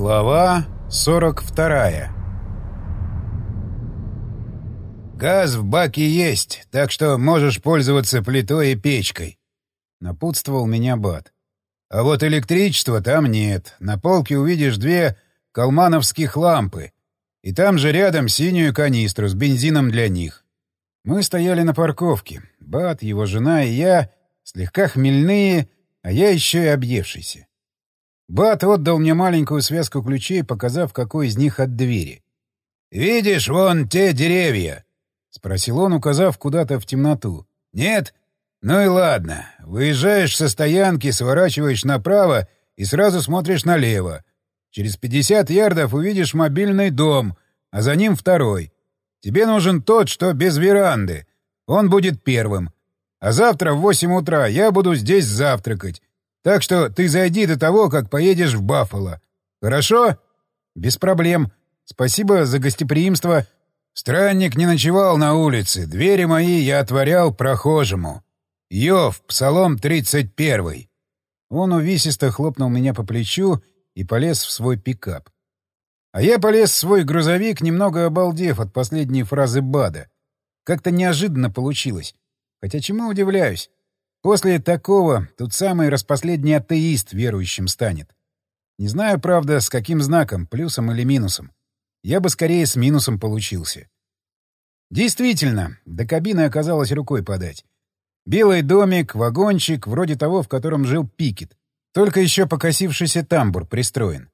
Глава 42 «Газ в баке есть, так что можешь пользоваться плитой и печкой», — напутствовал меня Бат. «А вот электричества там нет. На полке увидишь две калмановских лампы. И там же рядом синюю канистру с бензином для них». Мы стояли на парковке. Бат, его жена и я, слегка хмельные, а я еще и объевшийся. Бат отдал мне маленькую связку ключей, показав, какой из них от двери. «Видишь, вон те деревья?» — спросил он, указав куда-то в темноту. «Нет? Ну и ладно. Выезжаешь со стоянки, сворачиваешь направо и сразу смотришь налево. Через 50 ярдов увидишь мобильный дом, а за ним второй. Тебе нужен тот, что без веранды. Он будет первым. А завтра в 8 утра я буду здесь завтракать. Так что ты зайди до того, как поедешь в Баффало. Хорошо? Без проблем. Спасибо за гостеприимство. Странник не ночевал на улице. Двери мои я отворял прохожему. Йов, Псалом 31. Он увесисто хлопнул меня по плечу и полез в свой пикап. А я полез в свой грузовик, немного обалдев от последней фразы Бада. Как-то неожиданно получилось. Хотя чему удивляюсь? После такого тут самый распоследний атеист верующим станет. Не знаю, правда, с каким знаком, плюсом или минусом. Я бы скорее с минусом получился. Действительно, до кабины оказалось рукой подать. Белый домик, вагончик, вроде того, в котором жил Пикет. Только еще покосившийся тамбур пристроен.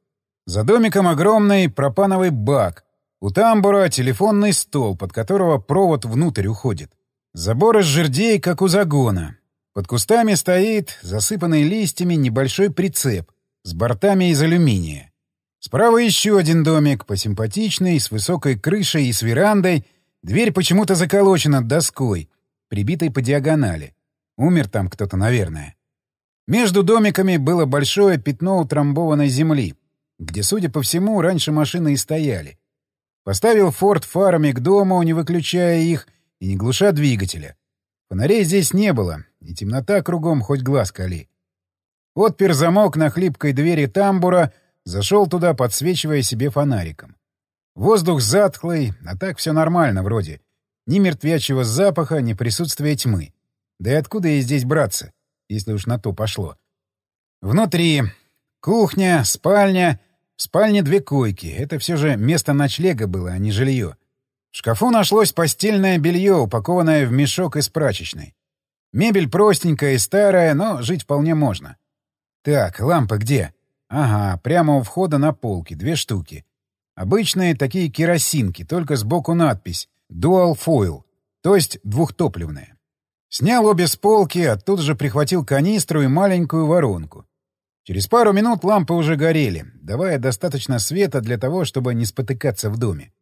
За домиком огромный пропановый бак. У тамбура телефонный стол, под которого провод внутрь уходит. Забор из жердей, как у загона. Под кустами стоит, засыпанный листьями, небольшой прицеп с бортами из алюминия. Справа еще один домик, посимпатичный, с высокой крышей и с верандой. Дверь почему-то заколочена доской, прибитой по диагонали. Умер там кто-то, наверное. Между домиками было большое пятно утрамбованной земли, где, судя по всему, раньше машины и стояли. Поставил форт фарами к дому, не выключая их и не глуша двигателя. Фонарей здесь не было, и темнота кругом хоть глаз кали. Отпер замок на хлипкой двери тамбура, зашел туда, подсвечивая себе фонариком. Воздух затхлый, а так все нормально вроде. Ни мертвячего запаха, ни присутствия тьмы. Да и откуда ей здесь браться, если уж на то пошло? Внутри. Кухня, спальня. В спальне две койки. Это все же место ночлега было, а не жилье. В шкафу нашлось постельное белье, упакованное в мешок из прачечной. Мебель простенькая и старая, но жить вполне можно. Так, лампа где? Ага, прямо у входа на полке, две штуки. Обычные такие керосинки, только сбоку надпись «Dual Foil», то есть двухтопливная. Снял обе с полки, оттуда же прихватил канистру и маленькую воронку. Через пару минут лампы уже горели, давая достаточно света для того, чтобы не спотыкаться в доме.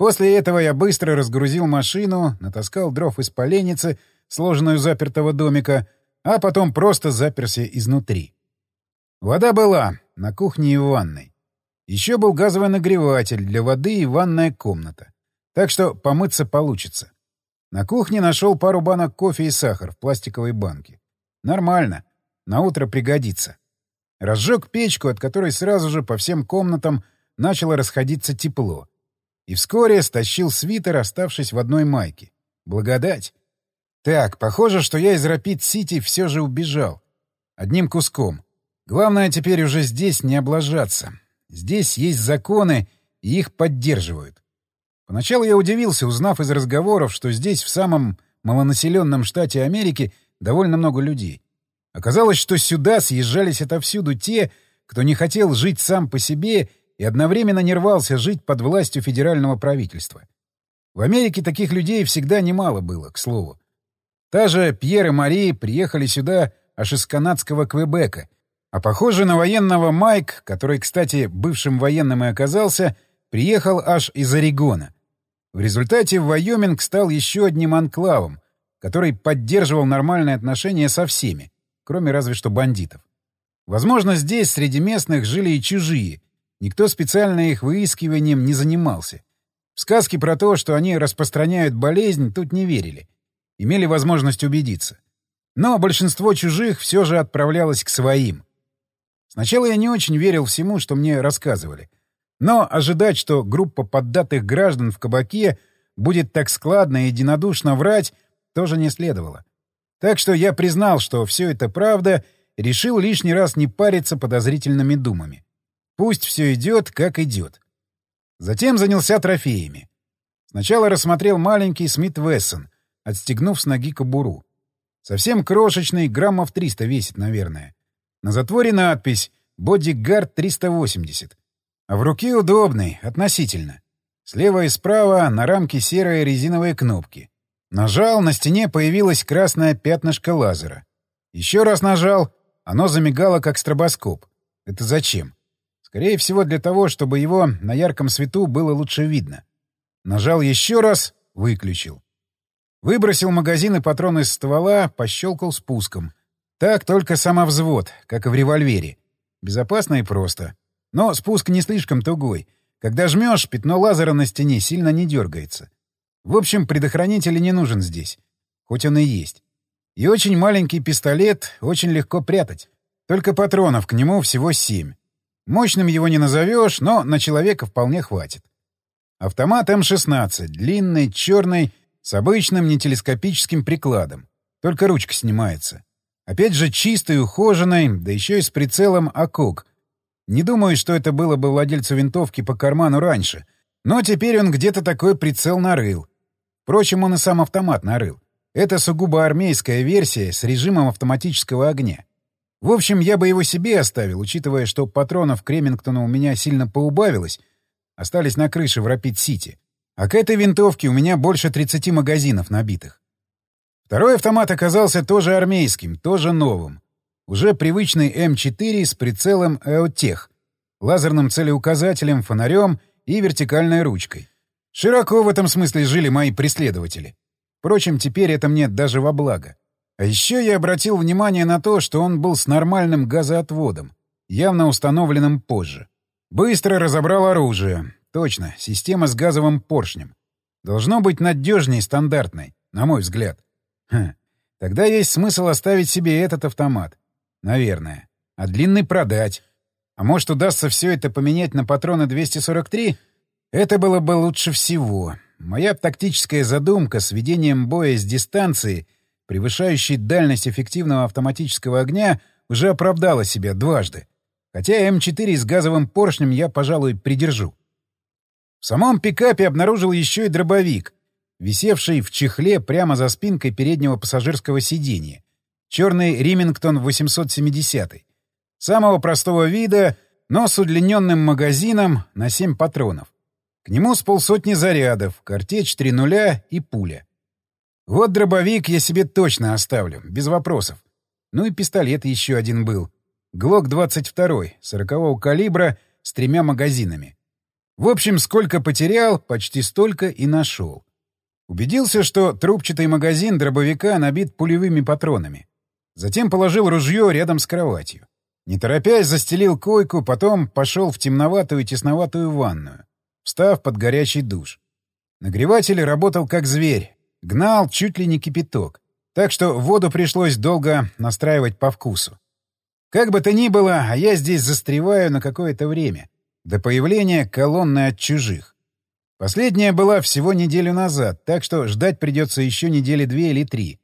После этого я быстро разгрузил машину, натаскал дров из поленницы, сложенную запертого домика, а потом просто заперся изнутри. Вода была на кухне и в ванной. Еще был газовый нагреватель для воды и ванная комната. Так что помыться получится. На кухне нашел пару банок кофе и сахар в пластиковой банке. Нормально. На утро пригодится. Разжег печку, от которой сразу же по всем комнатам начало расходиться тепло. И вскоре стащил свитер, оставшись в одной майке. Благодать. Так, похоже, что я из Рапид-Сити все же убежал. Одним куском. Главное теперь уже здесь не облажаться. Здесь есть законы, и их поддерживают. Поначалу я удивился, узнав из разговоров, что здесь, в самом малонаселенном штате Америки, довольно много людей. Оказалось, что сюда съезжались отовсюду те, кто не хотел жить сам по себе и одновременно не рвался жить под властью федерального правительства. В Америке таких людей всегда немало было, к слову. Та же Пьер и Мари приехали сюда аж из канадского Квебека, а похоже на военного Майк, который, кстати, бывшим военным и оказался, приехал аж из Орегона. В результате Вайоминг стал еще одним анклавом, который поддерживал нормальные отношения со всеми, кроме разве что бандитов. Возможно, здесь среди местных жили и чужие, Никто специально их выискиванием не занимался. В сказки про то, что они распространяют болезнь, тут не верили. Имели возможность убедиться. Но большинство чужих все же отправлялось к своим. Сначала я не очень верил всему, что мне рассказывали. Но ожидать, что группа поддатых граждан в кабаке будет так складно и единодушно врать, тоже не следовало. Так что я признал, что все это правда, решил лишний раз не париться подозрительными думами. Пусть все идет, как идет. Затем занялся трофеями. Сначала рассмотрел маленький Смит Вессон, отстегнув с ноги кобуру. Совсем крошечный, граммов 300 весит, наверное. На затворе надпись «Бодигард 380». А в руке удобный, относительно. Слева и справа на рамке серые резиновые кнопки. Нажал, на стене появилось красное пятнышко лазера. Еще раз нажал, оно замигало, как стробоскоп. Это зачем? Скорее всего, для того, чтобы его на ярком свету было лучше видно. Нажал еще раз — выключил. Выбросил магазин и патрон из ствола, пощелкал спуском. Так только самовзвод, как и в револьвере. Безопасно и просто. Но спуск не слишком тугой. Когда жмешь, пятно лазера на стене сильно не дергается. В общем, предохранитель не нужен здесь. Хоть он и есть. И очень маленький пистолет очень легко прятать. Только патронов к нему всего семь. Мощным его не назовешь, но на человека вполне хватит. Автомат М-16, длинный, черный, с обычным нетелескопическим прикладом. Только ручка снимается. Опять же чистый, ухоженный, да еще и с прицелом АКОК. Не думаю, что это было бы владельцу винтовки по карману раньше, но теперь он где-то такой прицел нарыл. Впрочем, он и сам автомат нарыл. Это сугубо армейская версия с режимом автоматического огня. В общем, я бы его себе оставил, учитывая, что патронов к Ремингтону у меня сильно поубавилось, остались на крыше в Рапид-Сити. А к этой винтовке у меня больше 30 магазинов набитых. Второй автомат оказался тоже армейским, тоже новым. Уже привычный М4 с прицелом «Эотех», лазерным целеуказателем, фонарем и вертикальной ручкой. Широко в этом смысле жили мои преследователи. Впрочем, теперь это мне даже во благо. А еще я обратил внимание на то, что он был с нормальным газоотводом, явно установленным позже. Быстро разобрал оружие. Точно, система с газовым поршнем. Должно быть надежнее стандартной, на мой взгляд. Хм, тогда есть смысл оставить себе этот автомат. Наверное. А длинный продать. А может, удастся все это поменять на патроны 243? Это было бы лучше всего. Моя тактическая задумка с ведением боя с дистанции, превышающей дальность эффективного автоматического огня, уже оправдала себя дважды. Хотя М4 с газовым поршнем я, пожалуй, придержу. В самом пикапе обнаружил еще и дробовик, висевший в чехле прямо за спинкой переднего пассажирского сиденья. Черный Римингтон 870. Самого простого вида, но с удлиненным магазином на 7 патронов. К нему с полсотни зарядов, картечь три нуля и пуля. Вот дробовик я себе точно оставлю, без вопросов. Ну и пистолет еще один был. ГЛОК-22, 40-го калибра, с тремя магазинами. В общем, сколько потерял, почти столько и нашел. Убедился, что трубчатый магазин дробовика набит пулевыми патронами. Затем положил ружье рядом с кроватью. Не торопясь, застелил койку, потом пошел в темноватую тесноватую ванную встав под горячий душ. Нагреватель работал как зверь, гнал чуть ли не кипяток, так что воду пришлось долго настраивать по вкусу. Как бы то ни было, а я здесь застреваю на какое-то время, до появления колонны от чужих. Последняя была всего неделю назад, так что ждать придется еще недели две или три.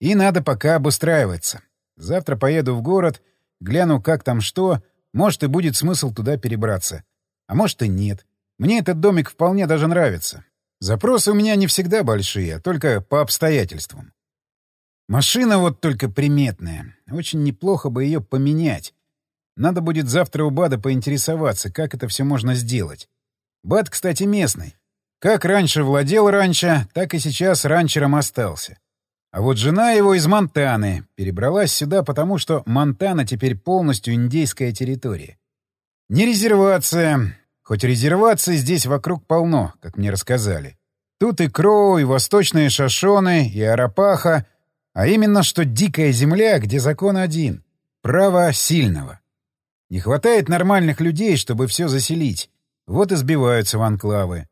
И надо пока обустраиваться. Завтра поеду в город, гляну, как там что, может, и будет смысл туда перебраться. А может, и нет. Мне этот домик вполне даже нравится. Запросы у меня не всегда большие, только по обстоятельствам. Машина вот только приметная. Очень неплохо бы ее поменять. Надо будет завтра у Бада поинтересоваться, как это все можно сделать. Бад, кстати, местный. Как раньше владел раньше, так и сейчас ранчером остался. А вот жена его из Монтаны перебралась сюда, потому что Монтана теперь полностью индейская территория. Не резервация, Хоть резерваций здесь вокруг полно, как мне рассказали. Тут и Кроу, и Восточные Шашоны, и Арапаха, а именно что дикая земля, где закон один — право сильного. Не хватает нормальных людей, чтобы все заселить. Вот и сбиваются в анклавы.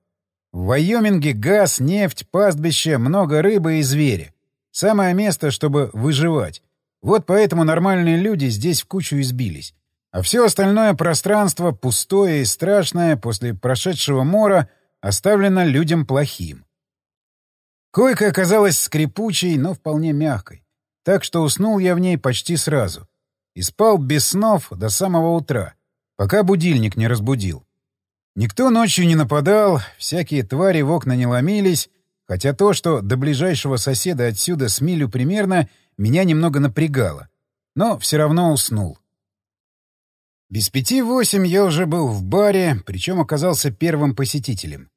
В Вайоминге газ, нефть, пастбище, много рыбы и звери. Самое место, чтобы выживать. Вот поэтому нормальные люди здесь в кучу избились. А все остальное пространство, пустое и страшное, после прошедшего мора, оставлено людям плохим. Койка оказалась скрипучей, но вполне мягкой, так что уснул я в ней почти сразу. И спал без снов до самого утра, пока будильник не разбудил. Никто ночью не нападал, всякие твари в окна не ломились, хотя то, что до ближайшего соседа отсюда с милю примерно, меня немного напрягало. Но все равно уснул. Без пяти восемь я уже был в баре, причем оказался первым посетителем.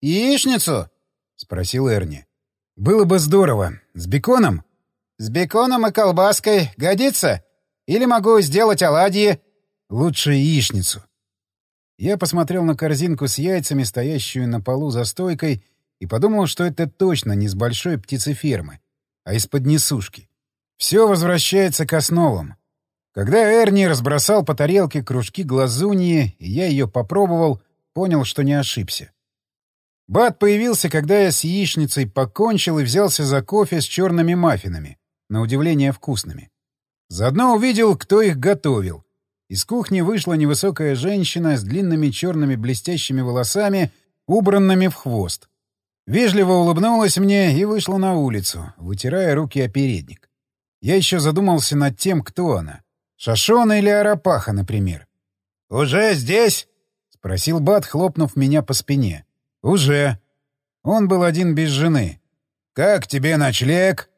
«Яичницу?» — спросил Эрни. «Было бы здорово. С беконом?» «С беконом и колбаской. Годится? Или могу сделать оладьи?» «Лучше яичницу». Я посмотрел на корзинку с яйцами, стоящую на полу за стойкой, и подумал, что это точно не с большой птицефермы, а из-под несушки. Все возвращается к основам. Когда Эрни разбросал по тарелке кружки глазуньи, и я ее попробовал, понял, что не ошибся. Бат появился, когда я с яичницей покончил и взялся за кофе с черными маффинами, на удивление вкусными. Заодно увидел, кто их готовил. Из кухни вышла невысокая женщина с длинными черными блестящими волосами, убранными в хвост. Вежливо улыбнулась мне и вышла на улицу, вытирая руки о передник. Я еще задумался над тем, кто она. Шашона или Арапаха, например. «Уже здесь?» — спросил Бат, хлопнув меня по спине. «Уже». Он был один без жены. «Как тебе ночлег?»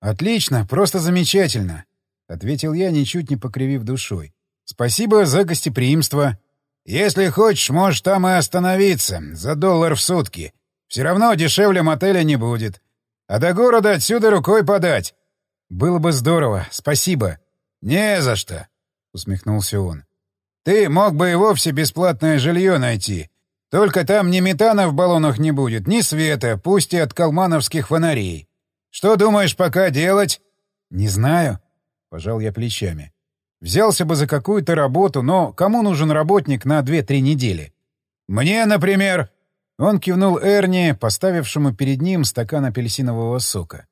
«Отлично, просто замечательно», — ответил я, ничуть не покривив душой. «Спасибо за гостеприимство. Если хочешь, можешь там и остановиться, за доллар в сутки. Все равно дешевле мотеля не будет. А до города отсюда рукой подать». «Было бы здорово, спасибо». «Не за что», — усмехнулся он. «Ты мог бы и вовсе бесплатное жилье найти. Только там ни метана в баллонах не будет, ни света, пусть и от калмановских фонарей. Что думаешь пока делать? Не знаю, пожал я плечами. Взялся бы за какую-то работу, но кому нужен работник на две-три недели? Мне, например. Он кивнул Эрни, поставившему перед ним стакан апельсинового сока.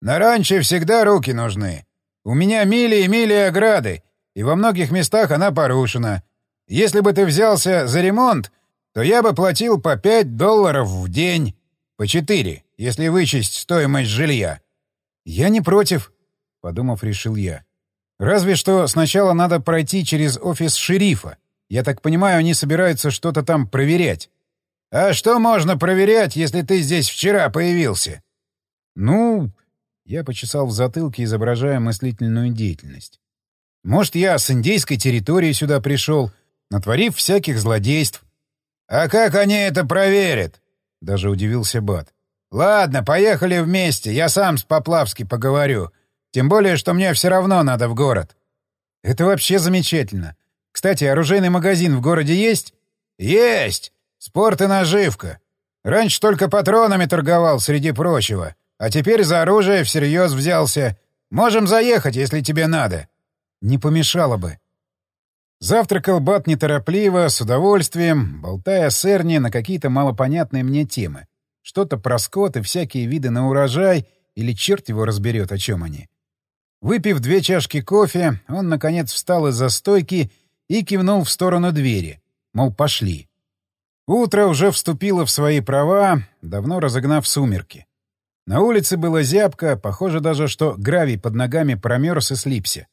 На ранче всегда руки нужны. У меня мили и мили ограды, и во многих местах она порушена. Если бы ты взялся за ремонт, то я бы платил по 5 долларов в день. По 4, если вычесть стоимость жилья. Я не против, — подумав, решил я. Разве что сначала надо пройти через офис шерифа. Я так понимаю, они собираются что-то там проверять. А что можно проверять, если ты здесь вчера появился? Ну, я почесал в затылке, изображая мыслительную деятельность. Может, я с индейской территории сюда пришел, натворив всяких злодейств. «А как они это проверят?» — даже удивился Бат. «Ладно, поехали вместе, я сам с Поплавски поговорю. Тем более, что мне все равно надо в город». «Это вообще замечательно. Кстати, оружейный магазин в городе есть?» «Есть! Спорт и наживка. Раньше только патронами торговал, среди прочего. А теперь за оружие всерьез взялся. Можем заехать, если тебе надо». «Не помешало бы», Завтракал Бат неторопливо, с удовольствием, болтая с Эрни на какие-то малопонятные мне темы. Что-то про скот и всякие виды на урожай, или черт его разберет, о чем они. Выпив две чашки кофе, он, наконец, встал из-за стойки и кивнул в сторону двери, мол, пошли. Утро уже вступило в свои права, давно разогнав сумерки. На улице было зябко, похоже даже, что гравий под ногами промерз и слипся.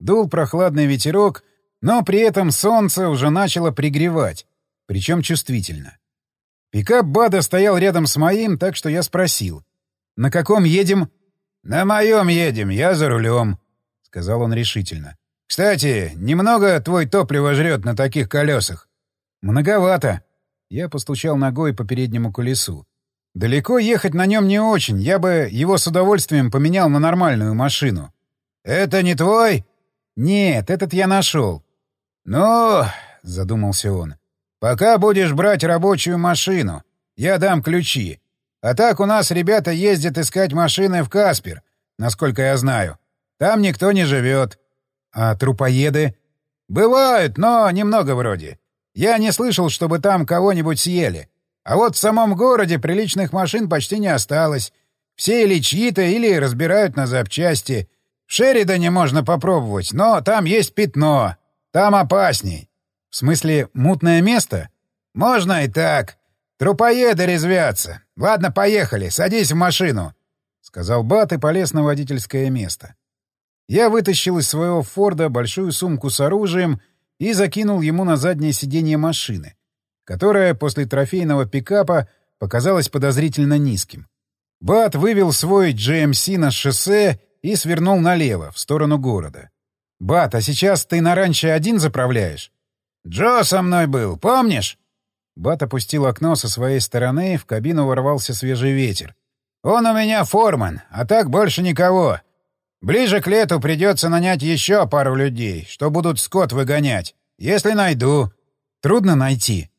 Дул прохладный ветерок — но при этом солнце уже начало пригревать, причем чувствительно. Пикап Бада стоял рядом с моим, так что я спросил. «На каком едем?» «На моем едем, я за рулем», — сказал он решительно. «Кстати, немного твой топливо жрет на таких колесах?» «Многовато». Я постучал ногой по переднему колесу. «Далеко ехать на нем не очень. Я бы его с удовольствием поменял на нормальную машину». «Это не твой?» «Нет, этот я нашел. «Ну, — задумался он, — пока будешь брать рабочую машину, я дам ключи. А так у нас ребята ездят искать машины в Каспер, насколько я знаю. Там никто не живет. А трупоеды? Бывают, но немного вроде. Я не слышал, чтобы там кого-нибудь съели. А вот в самом городе приличных машин почти не осталось. Все или чьи-то, или разбирают на запчасти. В Шеридане можно попробовать, но там есть пятно. Там опасней. В смысле, мутное место? Можно и так. Трупоеды резвятся. Ладно, поехали, садись в машину, — сказал Бат и полез на водительское место. Я вытащил из своего Форда большую сумку с оружием и закинул ему на заднее сиденье машины, которая после трофейного пикапа показалась подозрительно низким. Бат вывел свой GMC на шоссе и свернул налево, в сторону города. «Бат, а сейчас ты на ранчо один заправляешь?» «Джо со мной был, помнишь?» Бат опустил окно со своей стороны, в кабину ворвался свежий ветер. «Он у меня форман, а так больше никого. Ближе к лету придется нанять еще пару людей, что будут скот выгонять. Если найду. Трудно найти.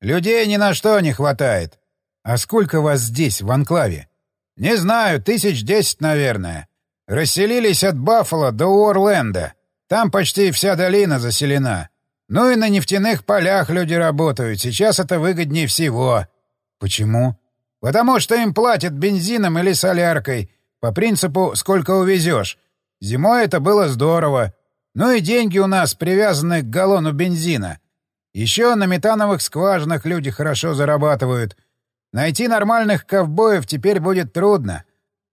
Людей ни на что не хватает. А сколько вас здесь, в анклаве? Не знаю, тысяч десять, наверное. Расселились от Баффало до Уорленда. Там почти вся долина заселена. Ну и на нефтяных полях люди работают. Сейчас это выгоднее всего. Почему? Потому что им платят бензином или соляркой. По принципу «сколько увезешь». Зимой это было здорово. Ну и деньги у нас привязаны к галлону бензина. Еще на метановых скважинах люди хорошо зарабатывают. Найти нормальных ковбоев теперь будет трудно.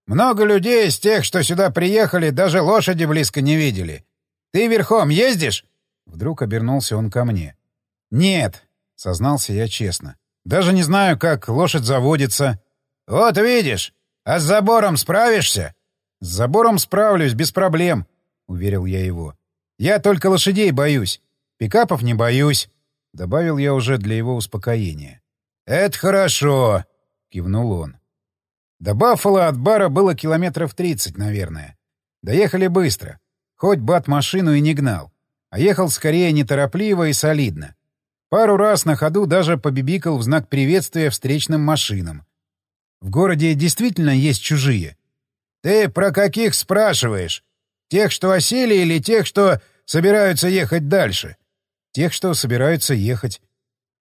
Много людей из тех, что сюда приехали, даже лошади близко не видели. Ты верхом ездишь? Вдруг обернулся он ко мне. «Нет», — сознался я честно. «Даже не знаю, как лошадь заводится». «Вот видишь! А с забором справишься?» «С забором справлюсь, без проблем», — уверил я его. «Я только лошадей боюсь. Пикапов не боюсь», — добавил я уже для его успокоения. «Это хорошо», — кивнул он. До Баффала от бара было километров тридцать, наверное. Доехали быстро. Хоть Бат машину и не гнал а ехал скорее неторопливо и солидно. Пару раз на ходу даже побибикал в знак приветствия встречным машинам. В городе действительно есть чужие. «Ты про каких спрашиваешь? Тех, что осели, или тех, что собираются ехать дальше?» «Тех, что собираются ехать».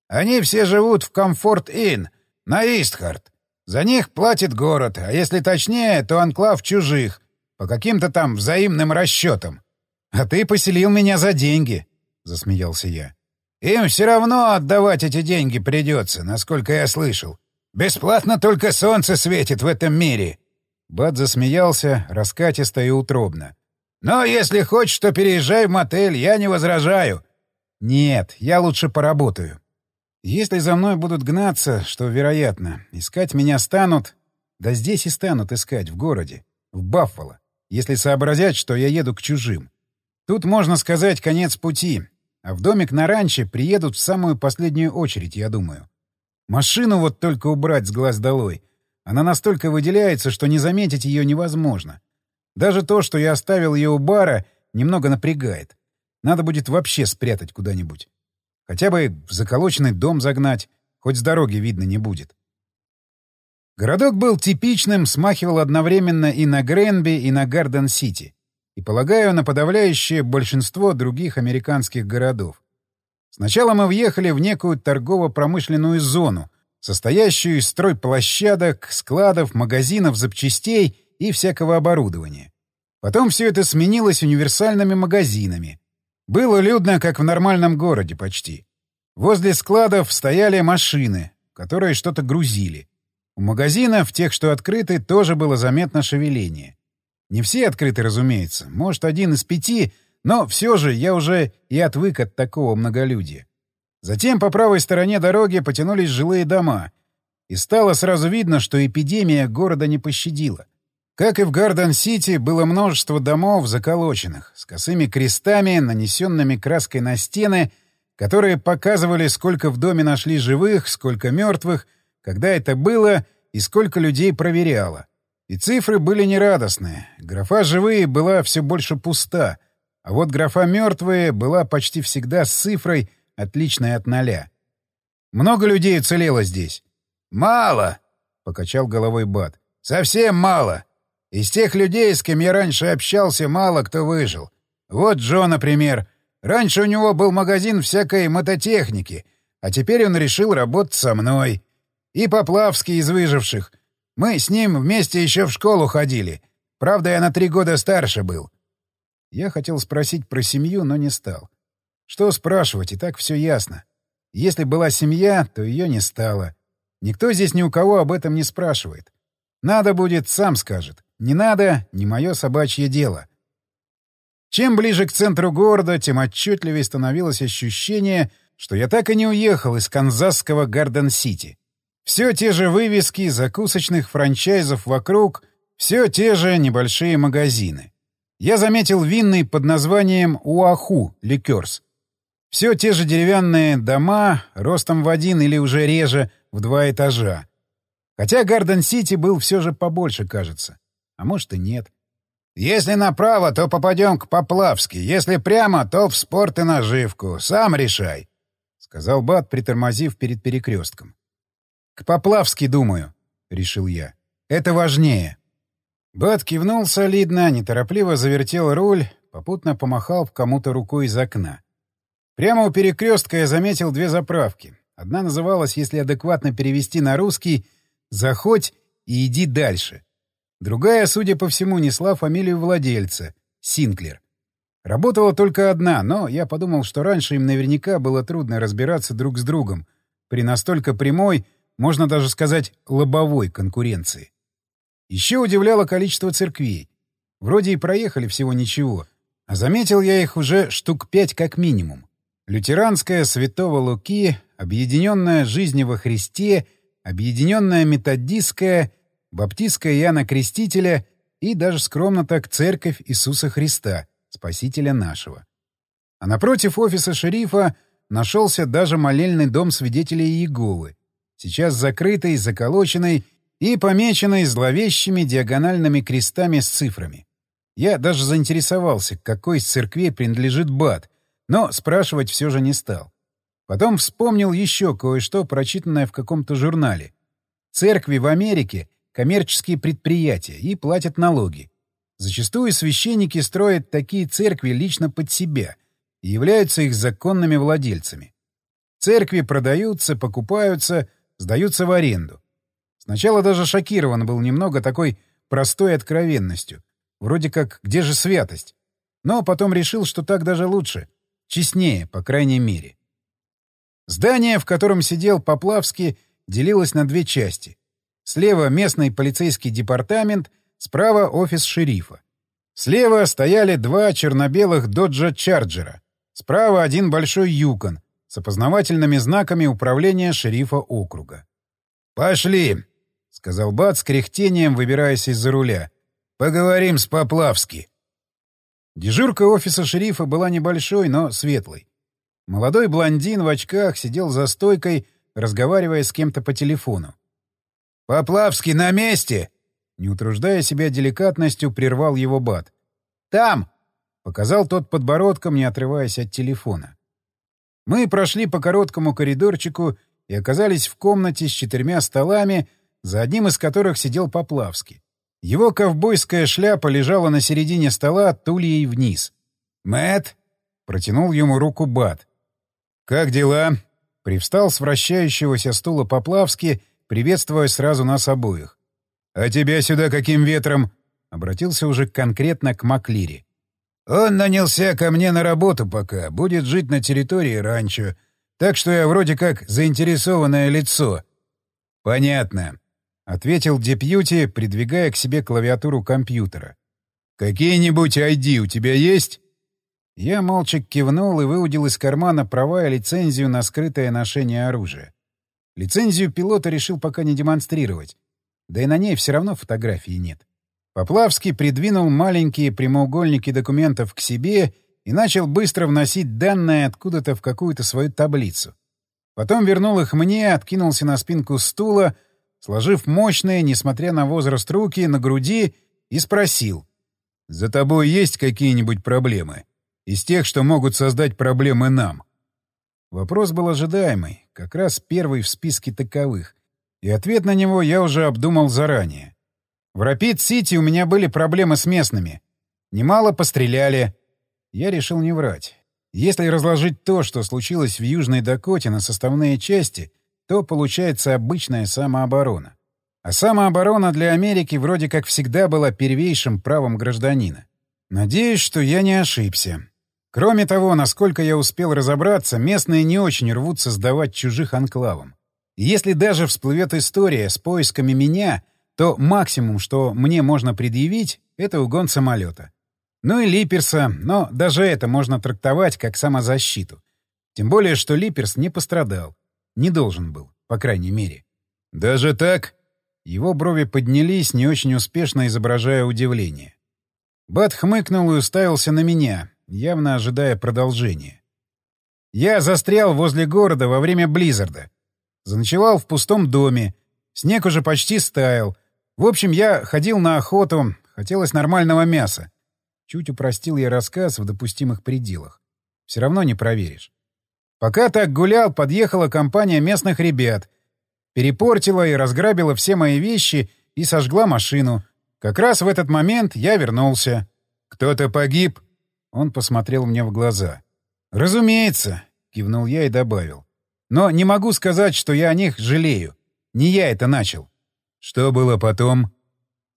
«Они все живут в Комфорт-Инн, на Истхард. За них платит город, а если точнее, то анклав чужих, по каким-то там взаимным расчетам. «А ты поселил меня за деньги», — засмеялся я. «Им все равно отдавать эти деньги придется, насколько я слышал. Бесплатно только солнце светит в этом мире». Бат засмеялся, раскатисто и утробно. «Но если хочешь, то переезжай в мотель, я не возражаю». «Нет, я лучше поработаю. Если за мной будут гнаться, что вероятно, искать меня станут... Да здесь и станут искать, в городе, в Баффало, если сообразят, что я еду к чужим. Тут, можно сказать, конец пути. А в домик на ранче приедут в самую последнюю очередь, я думаю. Машину вот только убрать с глаз долой. Она настолько выделяется, что не заметить ее невозможно. Даже то, что я оставил ее у бара, немного напрягает. Надо будет вообще спрятать куда-нибудь. Хотя бы в заколоченный дом загнать, хоть с дороги видно не будет. Городок был типичным, смахивал одновременно и на Гренби, и на Гарден-Сити и, полагаю, на подавляющее большинство других американских городов. Сначала мы въехали в некую торгово-промышленную зону, состоящую из стройплощадок, складов, магазинов, запчастей и всякого оборудования. Потом все это сменилось универсальными магазинами. Было людно, как в нормальном городе почти. Возле складов стояли машины, которые что-то грузили. У магазинов, тех, что открыты, тоже было заметно шевеление. Не все открыты, разумеется. Может, один из пяти, но все же я уже и отвык от такого многолюдия. Затем по правой стороне дороги потянулись жилые дома. И стало сразу видно, что эпидемия города не пощадила. Как и в Гарден-Сити, было множество домов заколоченных, с косыми крестами, нанесенными краской на стены, которые показывали, сколько в доме нашли живых, сколько мертвых, когда это было и сколько людей проверяло. И цифры были нерадостные. Графа «живые» была все больше пуста, а вот графа «мертвые» была почти всегда с цифрой, отличной от ноля. «Много людей уцелело здесь?» «Мало!» — покачал головой Бат. «Совсем мало. Из тех людей, с кем я раньше общался, мало кто выжил. Вот Джо, например. Раньше у него был магазин всякой мототехники, а теперь он решил работать со мной. И Поплавский из выживших — мы с ним вместе еще в школу ходили. Правда, я на три года старше был. Я хотел спросить про семью, но не стал. Что спрашивать, и так все ясно. Если была семья, то ее не стало. Никто здесь ни у кого об этом не спрашивает. Надо будет, сам скажет. Не надо — не мое собачье дело. Чем ближе к центру города, тем отчетливее становилось ощущение, что я так и не уехал из канзасского Гарден-Сити. Все те же вывески закусочных франчайзов вокруг, все те же небольшие магазины. Я заметил винный под названием «Уаху» ликерс. Все те же деревянные дома, ростом в один или уже реже, в два этажа. Хотя Гарден-Сити был все же побольше, кажется. А может и нет. «Если направо, то попадем к Поплавски. Если прямо, то в спорт и наживку. Сам решай», — сказал Бат, притормозив перед перекрестком. «К Поплавски, думаю», — решил я. «Это важнее». Бат кивнул солидно, неторопливо завертел руль, попутно помахал кому-то рукой из окна. Прямо у перекрестка я заметил две заправки. Одна называлась, если адекватно перевести на русский, «Заходь и иди дальше». Другая, судя по всему, несла фамилию владельца — Синклер. Работала только одна, но я подумал, что раньше им наверняка было трудно разбираться друг с другом при настолько прямой, можно даже сказать, лобовой конкуренции. Еще удивляло количество церквей. Вроде и проехали всего ничего, а заметил я их уже штук пять как минимум. Лютеранская Святого Луки, Объединенная Жизни во Христе, Объединенная Методистская, Баптистская Иоанна Крестителя и даже скромно так Церковь Иисуса Христа, Спасителя нашего. А напротив офиса шерифа нашелся даже молельный дом свидетелей Иеговы, сейчас закрытый, заколоченный и помеченный зловещими диагональными крестами с цифрами. Я даже заинтересовался, к какой из церквей принадлежит БАТ, но спрашивать все же не стал. Потом вспомнил еще кое-что, прочитанное в каком-то журнале. Церкви в Америке — коммерческие предприятия и платят налоги. Зачастую священники строят такие церкви лично под себя и являются их законными владельцами. Церкви продаются, покупаются, сдаются в аренду. Сначала даже шокирован был немного такой простой откровенностью. Вроде как «где же святость?». Но потом решил, что так даже лучше. Честнее, по крайней мере. Здание, в котором сидел Поплавский, делилось на две части. Слева местный полицейский департамент, справа офис шерифа. Слева стояли два черно-белых доджа Чарджера. Справа один большой Юкон с опознавательными знаками управления шерифа округа. «Пошли!» — сказал Бат с кряхтением, выбираясь из-за руля. «Поговорим с Поплавски». Дежурка офиса шерифа была небольшой, но светлой. Молодой блондин в очках сидел за стойкой, разговаривая с кем-то по телефону. «Поплавский на месте!» Не утруждая себя деликатностью, прервал его бат. «Там!» — показал тот подбородком, не отрываясь от телефона. Мы прошли по короткому коридорчику и оказались в комнате с четырьмя столами, за одним из которых сидел Поплавский. Его ковбойская шляпа лежала на середине стола тульей вниз. Мэт протянул ему руку Бат. «Как дела?» Привстал с вращающегося стула Поплавски, приветствуя сразу нас обоих. «А тебя сюда каким ветром?» Обратился уже конкретно к Маклире. «Он нанялся ко мне на работу пока, будет жить на территории ранчо, так что я вроде как заинтересованное лицо». «Понятно. — ответил Депьюти, придвигая к себе клавиатуру компьютера. «Какие-нибудь ID у тебя есть?» Я молча кивнул и выудил из кармана права и лицензию на скрытое ношение оружия. Лицензию пилота решил пока не демонстрировать. Да и на ней все равно фотографии нет. Поплавский придвинул маленькие прямоугольники документов к себе и начал быстро вносить данные откуда-то в какую-то свою таблицу. Потом вернул их мне, откинулся на спинку стула — сложив мощные, несмотря на возраст, руки на груди, и спросил. «За тобой есть какие-нибудь проблемы? Из тех, что могут создать проблемы нам?» Вопрос был ожидаемый, как раз первый в списке таковых, и ответ на него я уже обдумал заранее. В Рапид-Сити у меня были проблемы с местными. Немало постреляли. Я решил не врать. Если разложить то, что случилось в Южной Дакоте на составные части — то получается обычная самооборона. А самооборона для Америки вроде как всегда была первейшим правом гражданина. Надеюсь, что я не ошибся. Кроме того, насколько я успел разобраться, местные не очень рвутся сдавать чужих анклавам. Если даже всплывет история с поисками меня, то максимум, что мне можно предъявить, — это угон самолета. Ну и Липерса, но даже это можно трактовать как самозащиту. Тем более, что Липерс не пострадал. Не должен был, по крайней мере. «Даже так?» Его брови поднялись, не очень успешно изображая удивление. Бат хмыкнул и уставился на меня, явно ожидая продолжения. «Я застрял возле города во время Близзарда. Заночевал в пустом доме. Снег уже почти стаял. В общем, я ходил на охоту. Хотелось нормального мяса. Чуть упростил я рассказ в допустимых пределах. Все равно не проверишь. Пока так гулял, подъехала компания местных ребят. Перепортила и разграбила все мои вещи и сожгла машину. Как раз в этот момент я вернулся. «Кто-то погиб?» Он посмотрел мне в глаза. «Разумеется», — кивнул я и добавил. «Но не могу сказать, что я о них жалею. Не я это начал». «Что было потом?»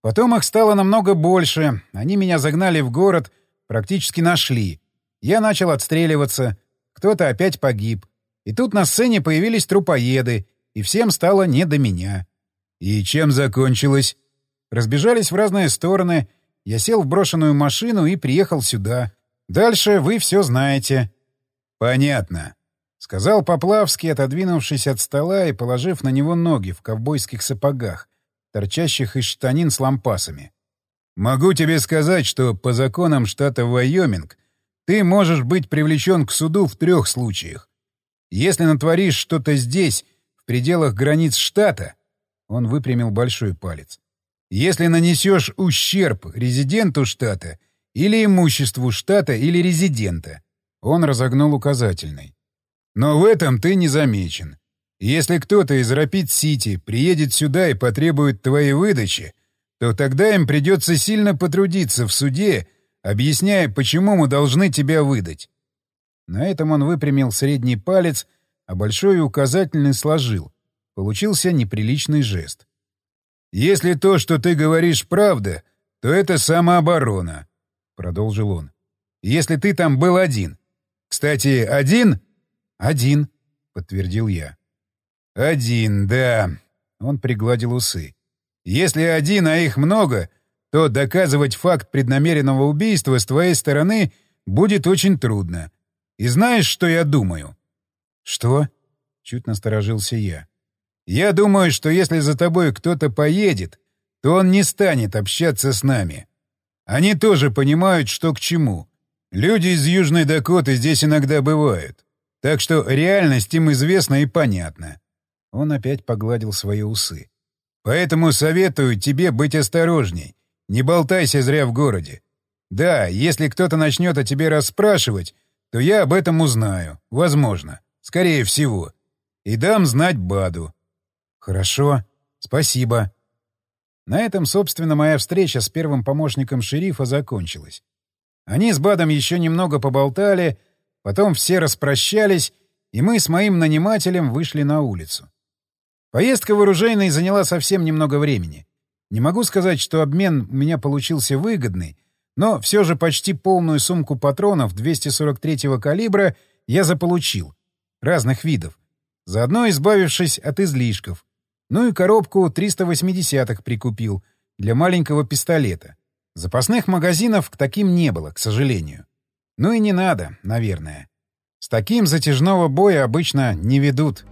«Потом их стало намного больше. Они меня загнали в город, практически нашли. Я начал отстреливаться. Кто-то опять погиб. И тут на сцене появились трупоеды, и всем стало не до меня». «И чем закончилось?» Разбежались в разные стороны. Я сел в брошенную машину и приехал сюда. Дальше вы все знаете. — Понятно, — сказал Поплавский, отодвинувшись от стола и положив на него ноги в ковбойских сапогах, торчащих из штанин с лампасами. — Могу тебе сказать, что по законам штата Вайоминг ты можешь быть привлечен к суду в трех случаях. Если натворишь что-то здесь, в пределах границ штата, он выпрямил большой палец, если нанесешь ущерб резиденту штата или имуществу штата или резидента. Он разогнул указательный. Но в этом ты не замечен. Если кто-то из Рапид-Сити приедет сюда и потребует твоей выдачи, то тогда им придется сильно потрудиться в суде, объясняя, почему мы должны тебя выдать. На этом он выпрямил средний палец, а большой и указательный сложил. Получился неприличный жест. «Если то, что ты говоришь, правда, то это самооборона», — продолжил он. «Если ты там был один. Кстати, один?» «Один», — подтвердил я. «Один, да», — он пригладил усы. «Если один, а их много, то доказывать факт преднамеренного убийства с твоей стороны будет очень трудно. И знаешь, что я думаю?» «Что?» — чуть насторожился я. Я думаю, что если за тобой кто-то поедет, то он не станет общаться с нами. Они тоже понимают, что к чему. Люди из Южной Дакоты здесь иногда бывают. Так что реальность им известна и понятна. Он опять погладил свои усы. Поэтому советую тебе быть осторожней. Не болтайся зря в городе. Да, если кто-то начнет о тебе расспрашивать, то я об этом узнаю. Возможно. Скорее всего. И дам знать Баду. «Хорошо. Спасибо». На этом, собственно, моя встреча с первым помощником шерифа закончилась. Они с Бадом еще немного поболтали, потом все распрощались, и мы с моим нанимателем вышли на улицу. Поездка в оружейной заняла совсем немного времени. Не могу сказать, что обмен у меня получился выгодный, но все же почти полную сумку патронов 243-го калибра я заполучил. Разных видов. Заодно избавившись от излишков. Ну и коробку 380-х прикупил для маленького пистолета. Запасных магазинов к таким не было, к сожалению. Ну и не надо, наверное. С таким затяжного боя обычно не ведут.